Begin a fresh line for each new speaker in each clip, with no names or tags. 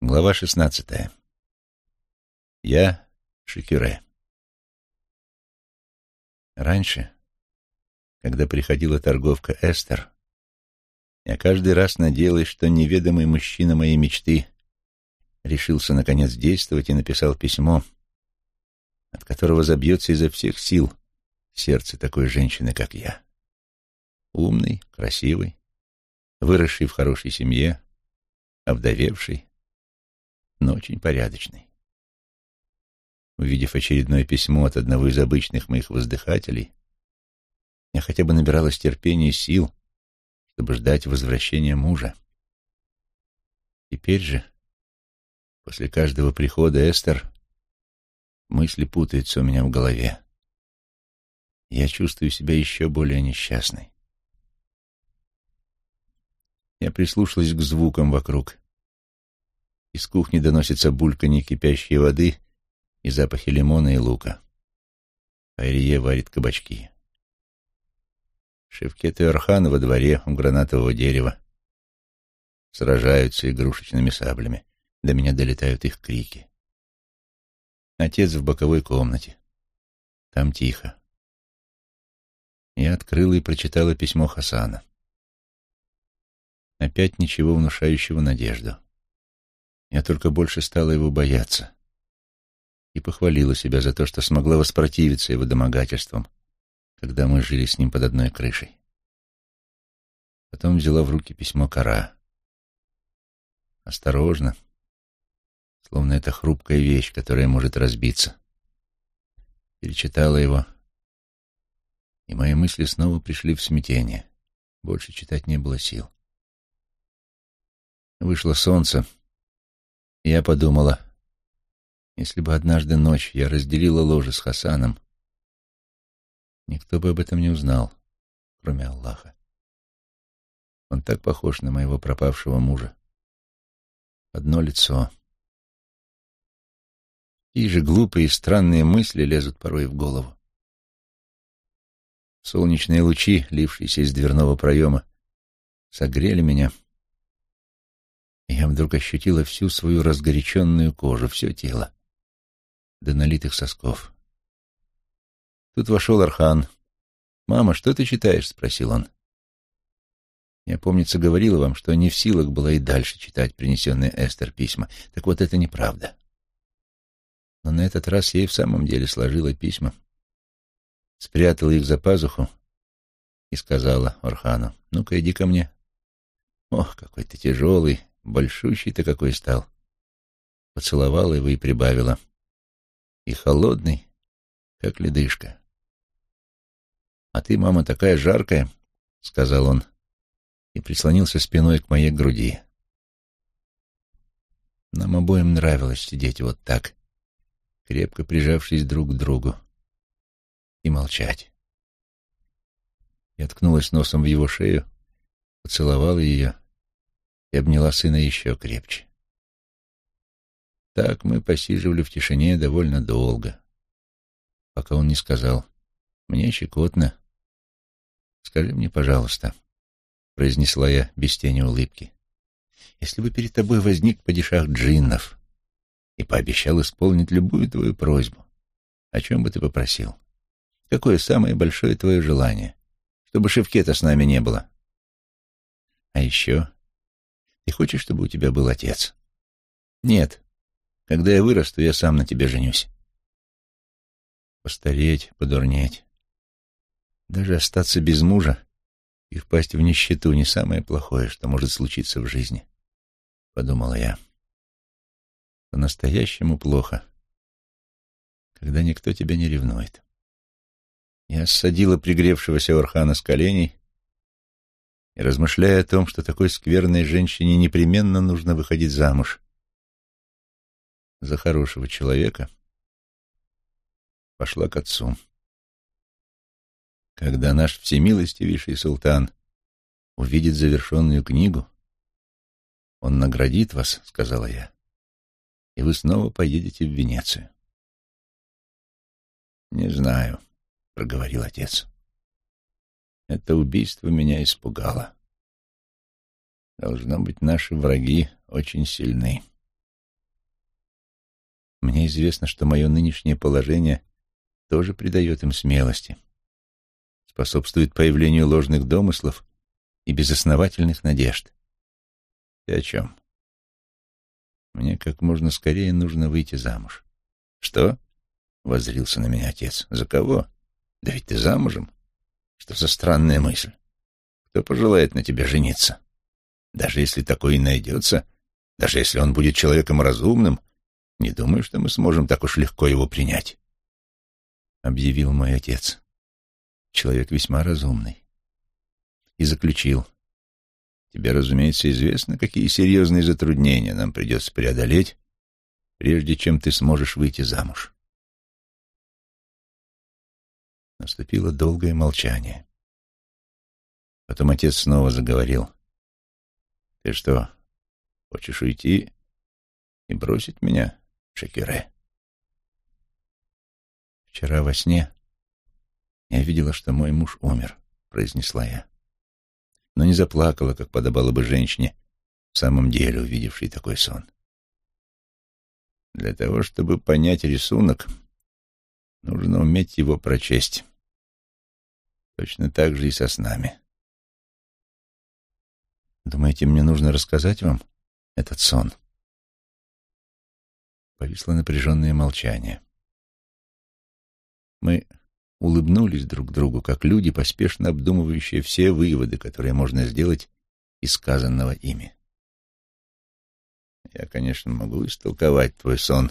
Глава шестнадцатая. Я Шекюре. Раньше, когда приходила торговка Эстер, я каждый раз надеялась, что неведомый мужчина моей мечты решился наконец действовать и написал письмо, от которого забьется изо всех сил сердце такой женщины, как я. Умный, красивый, выросший в хорошей семье, овдовевший, но очень порядочный. Увидев очередное письмо от одного из обычных моих воздыхателей, я хотя бы набиралась терпения и сил, чтобы ждать возвращения мужа. Теперь же, после каждого прихода Эстер, мысли путаются у меня в голове. Я чувствую себя еще более несчастной. Я прислушалась к звукам вокруг из кухни доносится бульканье кипящей воды и запахи лимона и лука. Айрие варит кабачки. Шевкет и Архан во дворе у гранатового дерева сражаются игрушечными саблями. До меня долетают их крики. Отец в боковой комнате. Там тихо. Я открыла и прочитала письмо Хасана. Опять ничего внушающего надежду. Я только больше стала его бояться и похвалила себя за то, что смогла воспротивиться его домогательствам, когда мы жили с ним под одной крышей. Потом взяла в руки письмо Кара. Осторожно, словно это хрупкая вещь, которая может разбиться. Перечитала его, и мои мысли снова пришли в смятение. Больше читать не было сил. Вышло солнце, я подумала, если бы однажды ночью я разделила ложе с Хасаном, никто бы об этом не узнал, кроме Аллаха. Он так похож на моего пропавшего мужа. Одно лицо. И же глупые и странные мысли лезут порой в голову. Солнечные лучи, лившиеся из дверного проема, согрели меня — я вдруг ощутила всю свою разгоряченную кожу, все тело, до налитых сосков. Тут вошел Архан. «Мама, что ты читаешь?» — спросил он. Я, помнится, говорила вам, что не в силах была и дальше читать принесенные Эстер письма. Так вот, это неправда. Но на этот раз я и в самом деле сложила письма, спрятала их за пазуху и сказала Архану, «Ну-ка, иди ко мне». Ох, какой ты тяжелый, Большущий-то какой стал. Поцеловала его и прибавила. И холодный, как ледышка. «А ты, мама, такая жаркая», — сказал он, и прислонился спиной к моей груди. Нам обоим нравилось сидеть вот так, крепко прижавшись друг к другу, и молчать. Я ткнулась носом в его шею, поцеловала ее и обняла сына еще крепче. Так мы посиживали в тишине довольно долго, пока он не сказал «Мне щекотно». «Скажи мне, пожалуйста», — произнесла я без тени улыбки, «если бы перед тобой возник падишах джиннов и пообещал исполнить любую твою просьбу, о чем бы ты попросил? Какое самое большое твое желание? Чтобы Шевкета с нами не было?» «А еще ты хочешь, чтобы у тебя был отец? Нет. Когда я вырасту, я сам на тебе женюсь. Постареть, подурнеть. Даже остаться без мужа и впасть в нищету не самое плохое, что может случиться в жизни, — подумала я. По-настоящему плохо, когда никто тебя не ревнует. Я ссадила пригревшегося Орхана с коленей и размышляя о том, что такой скверной женщине непременно нужно выходить замуж за хорошего человека, пошла к отцу. Когда наш всемилостивейший султан увидит завершенную книгу, он наградит вас, — сказала я, — и вы снова поедете в Венецию. — Не знаю, — проговорил отец. Это убийство меня испугало. Должно быть, наши враги очень сильны. Мне известно, что мое нынешнее положение тоже придает им смелости, способствует появлению ложных домыслов и безосновательных надежд. Ты о чем? Мне как можно скорее нужно выйти замуж. Что? — воззрился на меня отец. За кого? Да ведь ты замужем. Что за странная мысль? Кто пожелает на тебя жениться? Даже если такой и найдется, даже если он будет человеком разумным, не думаю, что мы сможем так уж легко его принять. Объявил мой отец. Человек весьма разумный. И заключил. Тебе, разумеется, известно, какие серьезные затруднения нам придется преодолеть, прежде чем ты сможешь выйти замуж. Наступило долгое молчание. Потом отец снова заговорил. «Ты что, хочешь уйти и бросить меня, Шекере?» «Вчера во сне я видела, что мой муж умер», — произнесла я. Но не заплакала, как подобало бы женщине, в самом деле увидевшей такой сон. Для того, чтобы понять рисунок, нужно уметь его прочесть. Точно так же и со снами. Думаете, мне нужно рассказать вам этот сон? Повисло напряженное молчание. Мы улыбнулись друг другу, как люди, поспешно обдумывающие все выводы, которые можно сделать из сказанного ими. Я, конечно, могу истолковать твой сон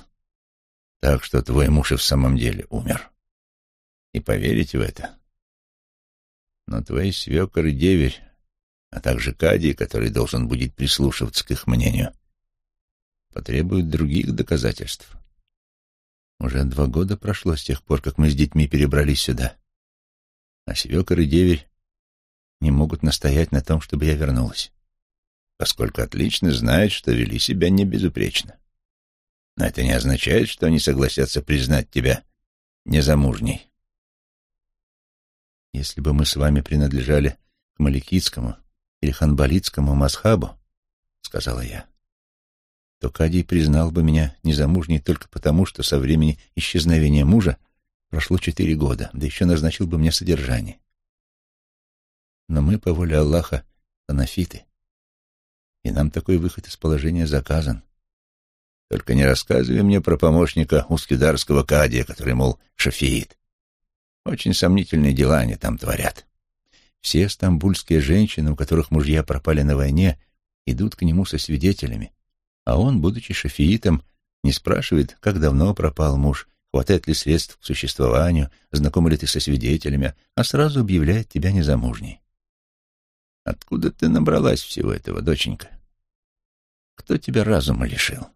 так, что твой муж и в самом деле умер. И поверить в это. Но твои свекор и деверь, а также Кадий, который должен будет прислушиваться к их мнению, потребуют других доказательств. Уже два года прошло с тех пор, как мы с детьми перебрались сюда. А свекор и деверь не могут настоять на том, чтобы я вернулась, поскольку отлично знают, что вели себя не безупречно. Но это не означает, что они согласятся признать тебя незамужней. Если бы мы с вами принадлежали к Маликитскому или Ханбалитскому Масхабу, — сказала я, то Кадий признал бы меня незамужней только потому, что со времени исчезновения мужа прошло четыре года, да еще назначил бы мне содержание. Но мы, по воле Аллаха, анафиты, и нам такой выход из положения заказан. Только не рассказывай мне про помощника ускидарского кадия, который, мол, шафиит. Очень сомнительные дела они там творят. Все стамбульские женщины, у которых мужья пропали на войне, идут к нему со свидетелями, а он, будучи шафиитом, не спрашивает, как давно пропал муж, хватает ли средств к существованию, знаком ли ты со свидетелями, а сразу объявляет тебя незамужней. Откуда ты набралась всего этого, доченька? Кто тебя разума лишил?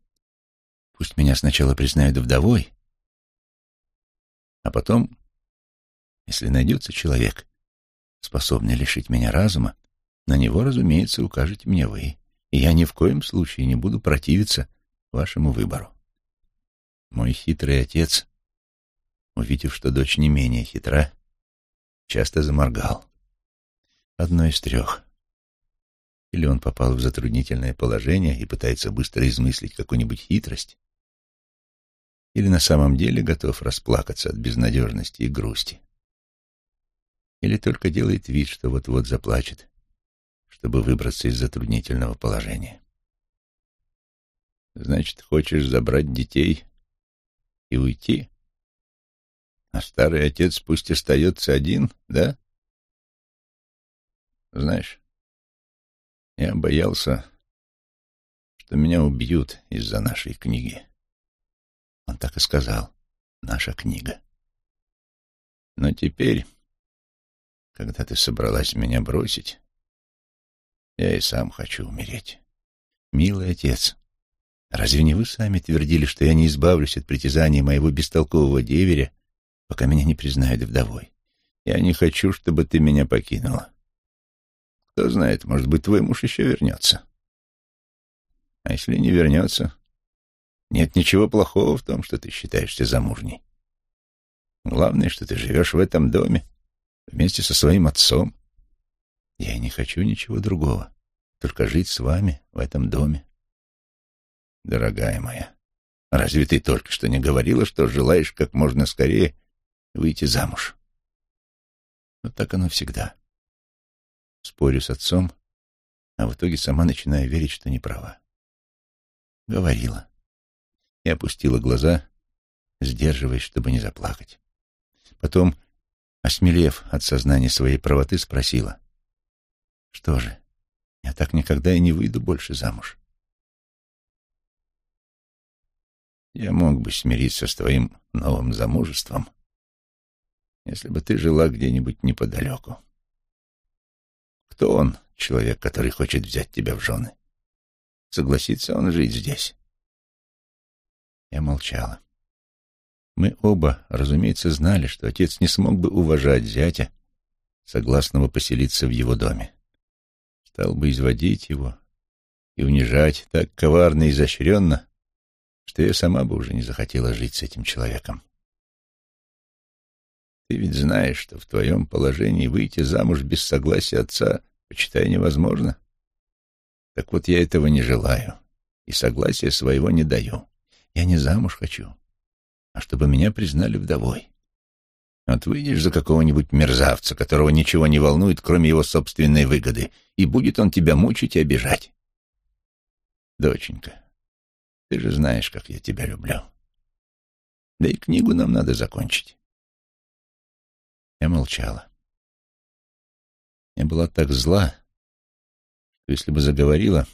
Пусть меня сначала признают вдовой, а потом, если найдется человек, способный лишить меня разума, на него, разумеется, укажете мне вы и я ни в коем случае не буду противиться вашему выбору. Мой хитрый отец, увидев, что дочь не менее хитра, часто заморгал. Одно из трех. Или он попал в затруднительное положение и пытается быстро измыслить какую-нибудь хитрость, или на самом деле готов расплакаться от безнадежности и грусти, или только делает вид, что вот-вот заплачет, чтобы выбраться из затруднительного положения. Значит, хочешь забрать детей и уйти? А старый отец пусть остается один, да? Знаешь, я боялся, что меня убьют из-за нашей книги. Он так и сказал, наша книга. Но теперь, когда ты собралась меня бросить, я и сам хочу умереть. Милый отец, разве не вы сами твердили, что я не избавлюсь от притязаний моего бестолкового деверя, пока меня не признают вдовой? Я не хочу, чтобы ты меня покинула. Кто знает, может быть, твой муж еще вернется. А если не вернется, нет ничего плохого в том, что ты считаешься замужней. Главное, что ты живешь в этом доме вместе со своим отцом. Я не хочу ничего другого, только жить с вами в этом доме. Дорогая моя, Разве ты только что не говорила, что желаешь как можно скорее выйти замуж? Вот так оно всегда. Спорю с отцом, а в итоге сама начинаю верить, что не права. Говорила. И опустила глаза, сдерживаясь, чтобы не заплакать. Потом, осмелев от сознания своей правоты, спросила. Что же, я так никогда и не выйду больше замуж. Я мог бы смириться с твоим новым замужеством, если бы ты жила где-нибудь неподалеку. Кто он, человек, который хочет взять тебя в жены? Согласится он жить здесь? Я молчала. Мы оба, разумеется, знали, что отец не смог бы уважать зятя, согласного поселиться в его доме. Стал бы изводить его и унижать так коварно и изощренно, что я сама бы уже не захотела жить с этим человеком. Ты ведь знаешь, что в твоем положении выйти замуж без согласия отца, почитай, невозможно. Так вот я этого не желаю и согласия своего не даю. Я не замуж хочу, а чтобы меня признали вдовой. Вот выйдешь за какого-нибудь мерзавца, которого ничего не волнует, кроме его собственной выгоды, и будет он тебя мучить и обижать. Доченька, ты же знаешь, как я тебя люблю. Да и книгу нам надо закончить. Я молчала. Я была так зла, что если бы заговорила,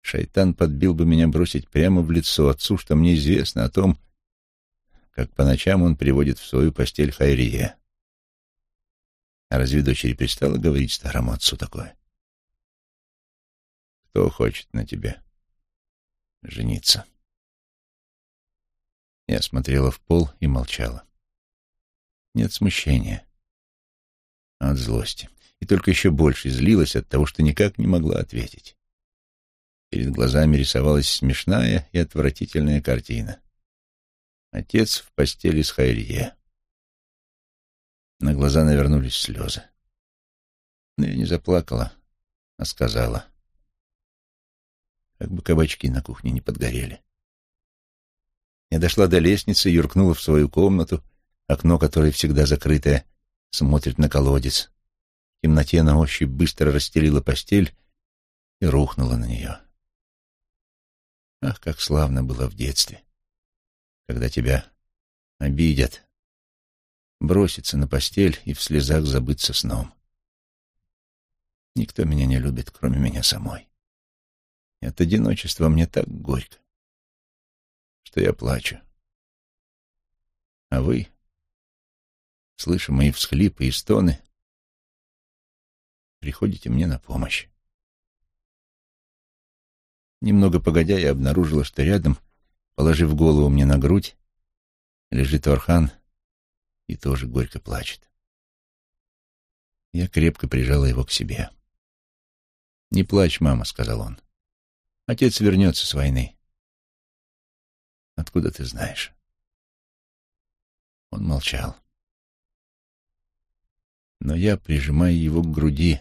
шайтан подбил бы меня бросить прямо в лицо отцу, что мне известно о том, как по ночам он приводит в свою постель Хайрие. А разве дочери перестала говорить старому отцу такое? Кто хочет на тебе жениться. Я смотрела в пол и молчала. Нет смущения, а от злости. И только еще больше злилась от того, что никак не могла ответить. Перед глазами рисовалась смешная и отвратительная картина. Отец в постели с Хайрие. На глаза навернулись слезы. Но я не заплакала, а сказала — как бы кабачки на кухне не подгорели. Я дошла до лестницы, юркнула в свою комнату, окно которое всегда закрытое, смотрит на колодец. В темноте на ощупь быстро расстелила постель и рухнула на нее. Ах, как славно было в детстве, когда тебя обидят, броситься на постель и в слезах забыться сном. Никто меня не любит, кроме меня самой. От одиночества мне так горько, что я плачу. А вы, слыша мои всхлипы и стоны, приходите мне на помощь. Немного погодя, я обнаружила, что рядом, положив голову мне на грудь, лежит Орхан и тоже горько плачет. Я крепко прижала его к себе. «Не плачь, мама», — сказал он. Отец вернется с войны. Откуда ты знаешь? Он молчал. Но я, прижимая его к груди,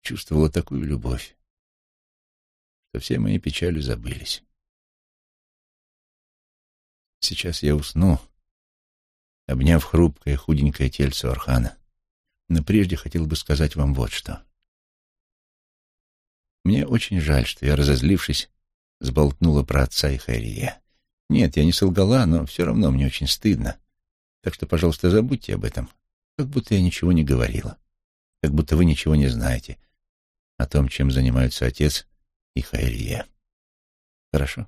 чувствовала такую любовь, что все мои печали забылись. Сейчас я усну, обняв хрупкое худенькое тельце Архана. Но прежде хотел бы сказать вам вот что. Мне очень жаль, что я, разозлившись, сболтнула про отца и Хайрие. Нет, я не солгала, но все равно мне очень стыдно. Так что, пожалуйста, забудьте об этом, как будто я ничего не говорила, как будто вы ничего не знаете о том, чем занимаются отец и Хайрие. Хорошо?